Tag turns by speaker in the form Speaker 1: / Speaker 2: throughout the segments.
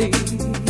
Speaker 1: You.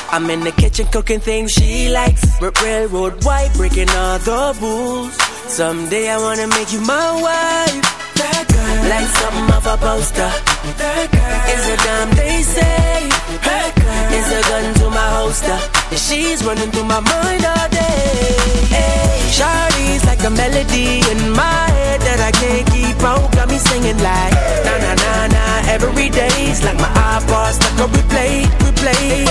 Speaker 2: I'm in the kitchen cooking things she likes. R- railroad white, breaking all the rules. Someday I wanna make you my wife. That girl, like something off a poster. That girl is a damn they say. That girl is a gun to my holster. And she's running through my mind all day. Hey, Shawty's like a melody in my that I can't keep out. Got me singing like na na na na every day's like my iPod stuck on replay, replay.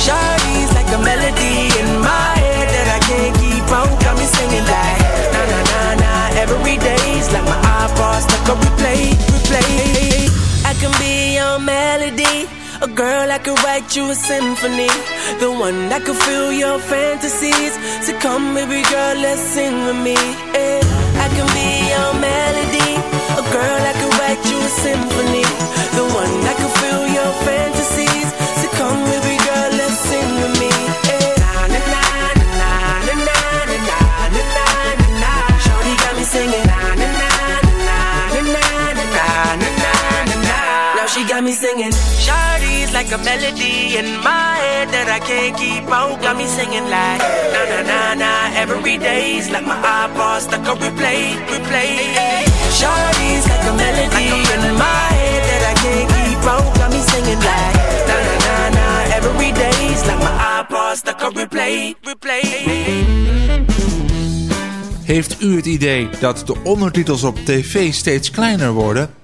Speaker 2: Shawty's like a melody in my head that I can't keep out. Got me singing like na na na na every day's like my iPod stuck on replay, replay. I can be your melody. A girl I could write you a symphony The one that could fill your fantasies So come baby girl, let's sing with me yeah. I can be your melody. A girl I could write you a symphony. The one that could fill your fantasies. So come girl, let's sing with me. Na na na na na na na na na na got me singing na na na na na na na na na na Now she got me singing like a melody in my head that I can't keep out. Got me singing like na na na na Every day's like my iPod stuck on replay, replay. Shawty's like a melody in my head that I can't keep out. Got me singing like na na na na Every day's like my iPod stuck on replay, replay.
Speaker 3: Heeft u het idee dat de ondertitels op tv steeds kleiner worden?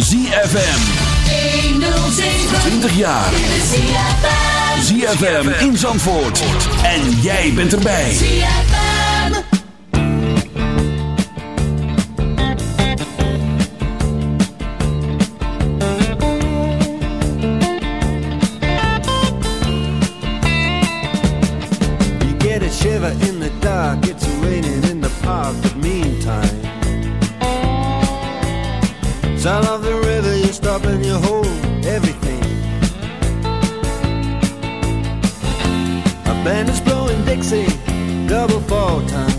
Speaker 4: ZFM. 20 jaar. ZFM in Zandvoort. En jij bent erbij.
Speaker 5: You get a shiver in the dark. It's raining in the park. But meantime. more time.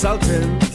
Speaker 5: Sultan.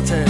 Speaker 5: melted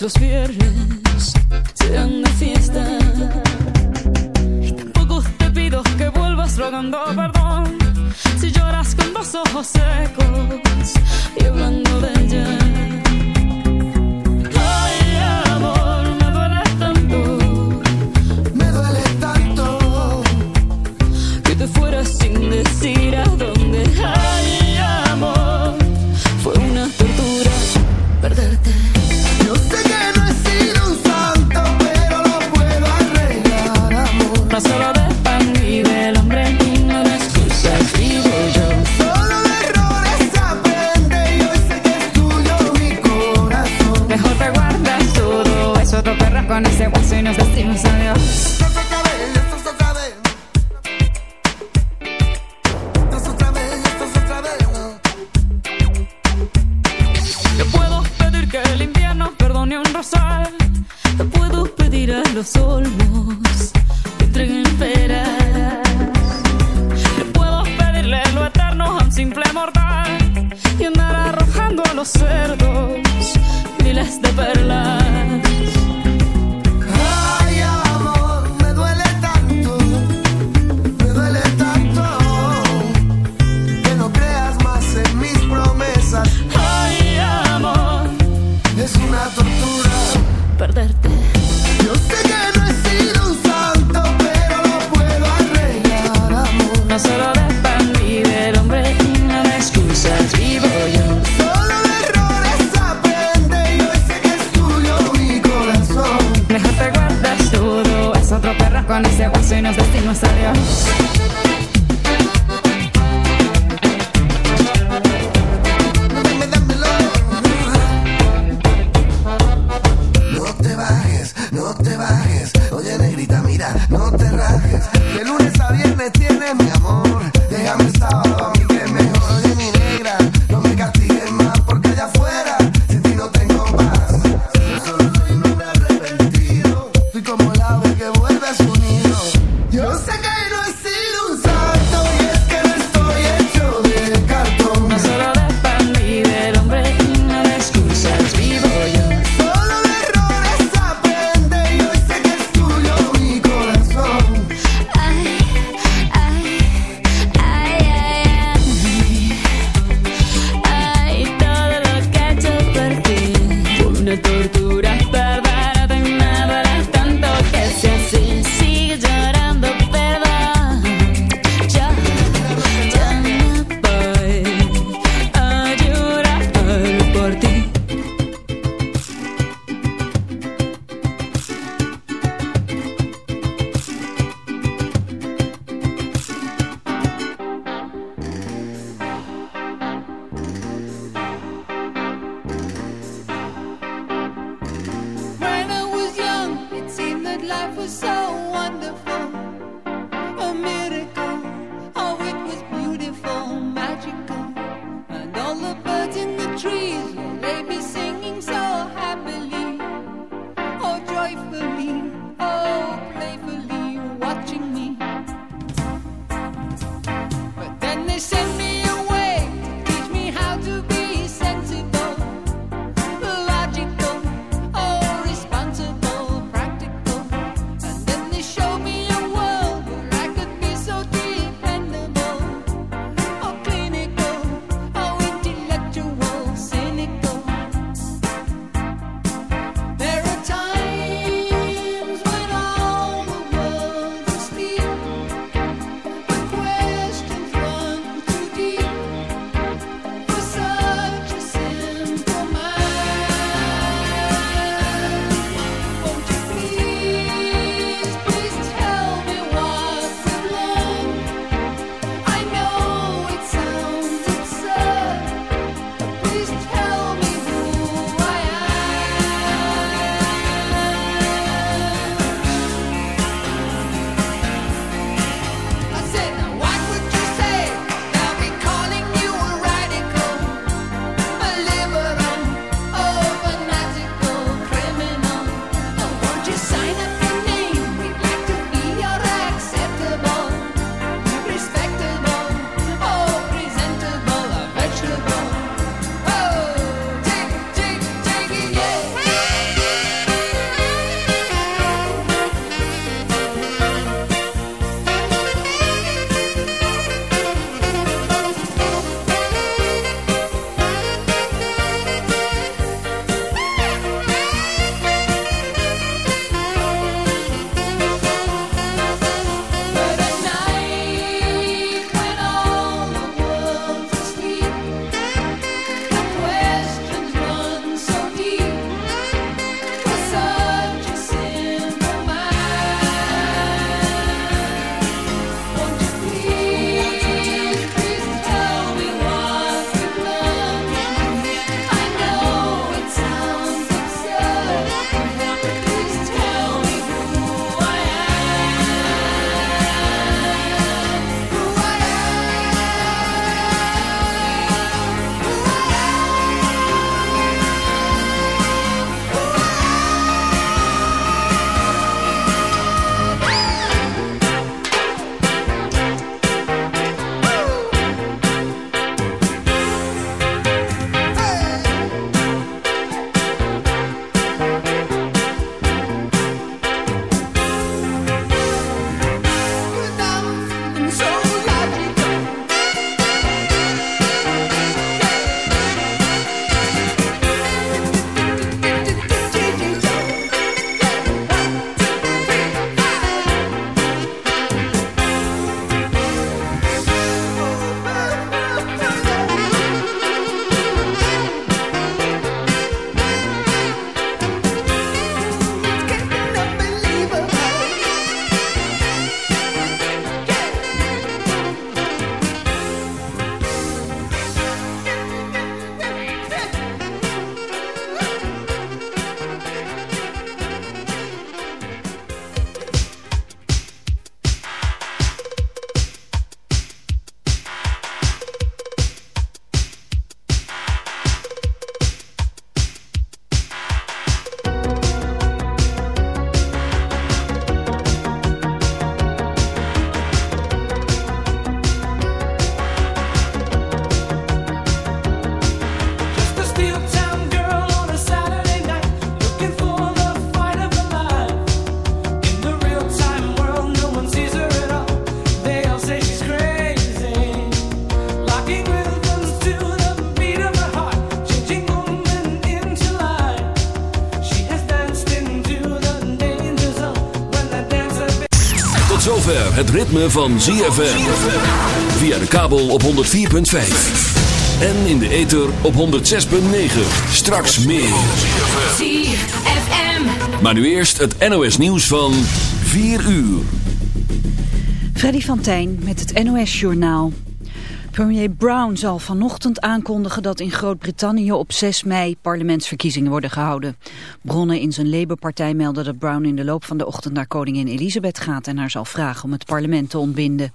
Speaker 6: los viernes.
Speaker 4: Ritme van ZFM. Via de kabel op 104.5. En in de ether op 106.9. Straks meer.
Speaker 7: ZFM.
Speaker 4: Maar nu eerst het NOS nieuws van 4 uur.
Speaker 8: Freddy van Tijn met het NOS Journaal. Premier Brown zal vanochtend aankondigen dat in Groot-Brittannië op 6 mei parlementsverkiezingen worden gehouden. Bronnen in zijn Labour-partij melden dat Brown in de loop van de ochtend naar koningin Elizabeth gaat en haar zal vragen om het parlement te ontbinden.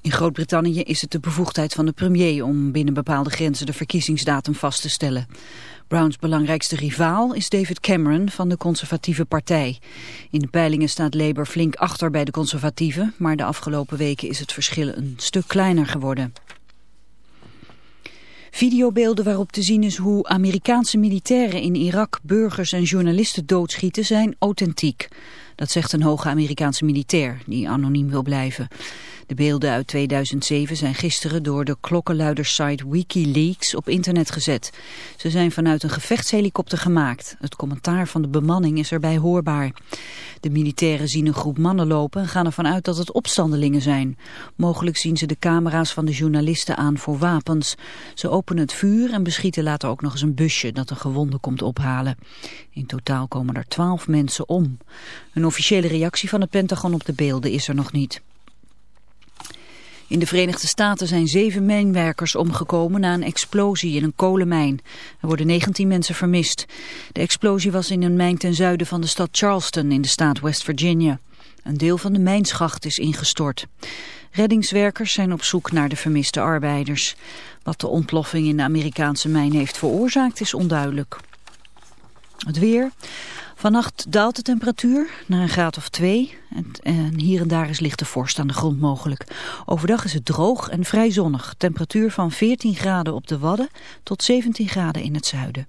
Speaker 8: In Groot-Brittannië is het de bevoegdheid van de premier om binnen bepaalde grenzen de verkiezingsdatum vast te stellen. Browns belangrijkste rivaal is David Cameron van de conservatieve partij. In de peilingen staat Labour flink achter bij de conservatieven, maar de afgelopen weken is het verschil een stuk kleiner geworden. Videobeelden waarop te zien is hoe Amerikaanse militairen in Irak burgers en journalisten doodschieten zijn authentiek. Dat zegt een hoge Amerikaanse militair die anoniem wil blijven. De beelden uit 2007 zijn gisteren door de klokkenluidersite Wikileaks op internet gezet. Ze zijn vanuit een gevechtshelikopter gemaakt. Het commentaar van de bemanning is erbij hoorbaar. De militairen zien een groep mannen lopen en gaan ervan uit dat het opstandelingen zijn. Mogelijk zien ze de camera's van de journalisten aan voor wapens. Ze openen het vuur en beschieten later ook nog eens een busje dat een gewonde komt ophalen. In totaal komen er twaalf mensen om. Een officiële reactie van het Pentagon op de beelden is er nog niet. In de Verenigde Staten zijn zeven mijnwerkers omgekomen na een explosie in een kolenmijn. Er worden 19 mensen vermist. De explosie was in een mijn ten zuiden van de stad Charleston in de staat West Virginia. Een deel van de mijnschacht is ingestort. Reddingswerkers zijn op zoek naar de vermiste arbeiders. Wat de ontploffing in de Amerikaanse mijn heeft veroorzaakt is onduidelijk. Het weer. Vannacht daalt de temperatuur naar een graad of twee. En, hier en daar is lichte vorst aan de grond mogelijk. Overdag is het droog en vrij zonnig. Temperatuur van 14 graden op de Wadden tot 17 graden in het zuiden.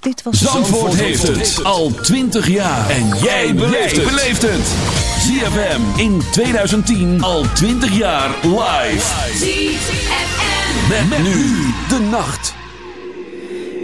Speaker 8: Dit was
Speaker 4: Zandvoort, heeft het al 20 jaar. En jij beleeft het. ZFM in 2010 al 20 jaar live.
Speaker 7: ZFM.
Speaker 4: Met, nu de nacht.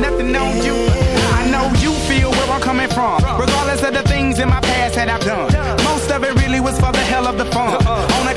Speaker 9: nothing on you. I know you feel where I'm coming from. Regardless of the things in my past that I've done. Most of it really was for the hell of the fun. On a